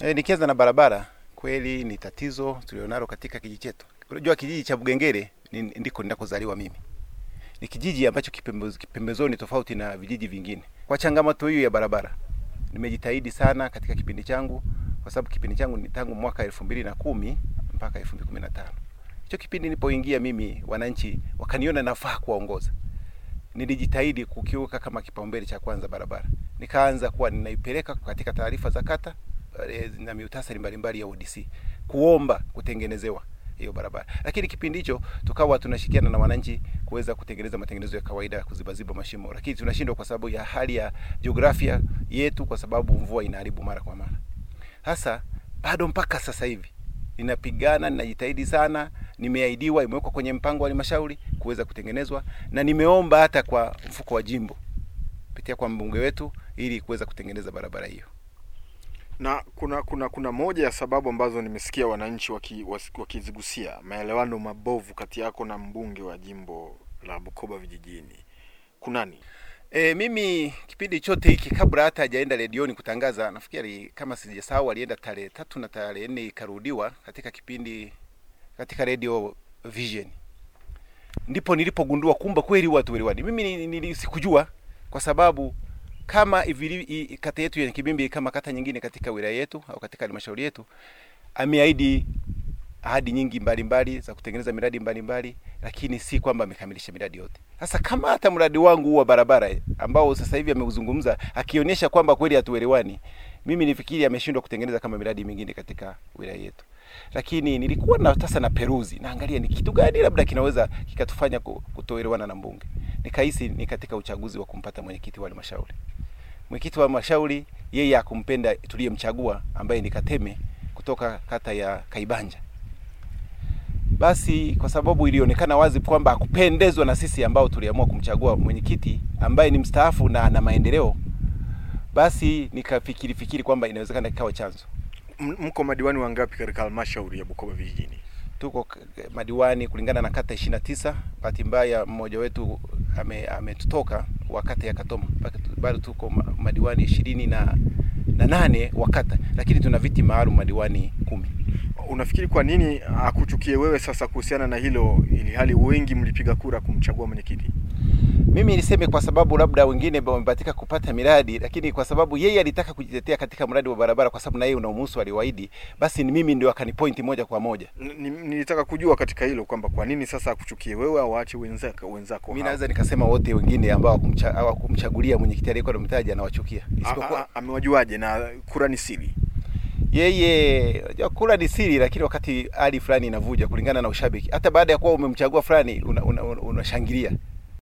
E, nikianza na barabara, kweli ni tatizo tulionalo katika kijiji chetu. Unajua kijiji cha Bugengere ni, ndiko ninakozaliwa mimi. Ni kijiji ambacho kipembe- kipembezoni tofauti na vijiji vingine. Kwa changamoto hiyo ya barabara, nimejitahidi sana katika kipindi changu, kwa sababu kipindi changu ni tangu mwaka elfu mbili na kumi mpaka elfu mbili kumi na tano. Hicho kipindi nilipoingia mimi, wananchi wakaniona nafaa kuwaongoza nilijitahidi kukiuka kama kipaumbele cha kwanza barabara. Nikaanza kuwa ninaipeleka katika taarifa za kata na miutasari mbalimbali ya ODC kuomba kutengenezewa hiyo barabara, lakini kipindi hicho tukawa tunashirikiana na wananchi kuweza kutengeneza matengenezo ya kawaida kuzibaziba mashimo, lakini tunashindwa kwa sababu ya hali ya jiografia yetu, kwa sababu mvua inaharibu mara kwa mara. Hasa bado mpaka sasa hivi ninapigana, ninajitahidi sana. Nimeahidiwa, imewekwa kwenye mpango wa halmashauri kuweza kutengenezwa, na nimeomba hata kwa mfuko wa jimbo kupitia kwa mbunge wetu ili kuweza kutengeneza barabara hiyo. Na kuna kuna kuna moja ya sababu ambazo nimesikia wananchi wakizigusia waki- maelewano mabovu kati yako na mbunge wa jimbo la Bukoba vijijini. Kunani? E, mimi kipindi chote hiki kabla hata hajaenda redioni kutangaza, nafikiri kama sijasahau, alienda tarehe tatu na tarehe nne ikarudiwa katika kipindi katika radio Vision, ndipo nilipogundua kumba kweli watu weliwani. Mimi ni- ni- ni- sikujua kwa sababu kama ivili, kata yetu ya Kibimbi kama kata nyingine katika wilaya yetu au katika halmashauri yetu ameahidi ahadi nyingi mbalimbali mbali, za kutengeneza miradi mbalimbali mbali, lakini si kwamba amekamilisha miradi yote. Sasa kama hata mradi wangu wa barabara ambao sasa hivi ameuzungumza akionyesha kwamba kweli hatuelewani, mimi nifikiri ameshindwa kutengeneza kama miradi mingine katika wilaya yetu. Lakini nilikuwa na sasa na peruzi naangalia ni kitu gani labda kinaweza kikatufanya kutoelewana na mbunge. Nikahisi ni katika uchaguzi wa kumpata mwenyekiti wa halmashauri. Mwenyekiti wa halmashauri yeye akumpenda tuliyemchagua ambaye ni Kateme kutoka kata ya Kaibanja basi kwa sababu ilionekana wazi kwamba hakupendezwa na sisi ambao tuliamua kumchagua mwenyekiti ambaye ni mstaafu na ana maendeleo, basi nikafikiri fikiri kwamba inawezekana kikawa chanzo. Mko madiwani wangapi katika halmashauri ya Bukoba vijijini? Tuko madiwani kulingana na kata ishirini na tisa. Bahati mbaya mmoja wetu ame- ametutoka wa kata ya Katoma, tu- bado tuko madiwani ishirini na, na nane wa kata, lakini tuna viti maalum madiwani kumi. Unafikiri kwa nini akuchukie wewe sasa kuhusiana na hilo, ili hali wengi mlipiga kura kumchagua mwenyekiti? Mimi niseme kwa sababu labda wengine wamebahatika kupata miradi, lakini kwa sababu yeye alitaka kujitetea katika mradi wa barabara, kwa sababu na yeye unamuhusu, aliwaahidi, basi ni mimi ndio akanipointi moja kwa moja. Nilitaka kujua katika hilo kwamba kwa nini sasa akuchukie wewe au aache wenzako wenzako. Mimi naweza nikasema wote wengine ambao hawakumchagulia mwenyekiti aliyekuwa anamtaja anawachukia, isipokuwa amewajuaje? Na kura ni siri. Yeye. Kura ni siri, lakini wakati hali fulani inavuja kulingana na ushabiki, hata baada ya kuwa umemchagua fulani unashangilia una, una unashangilia.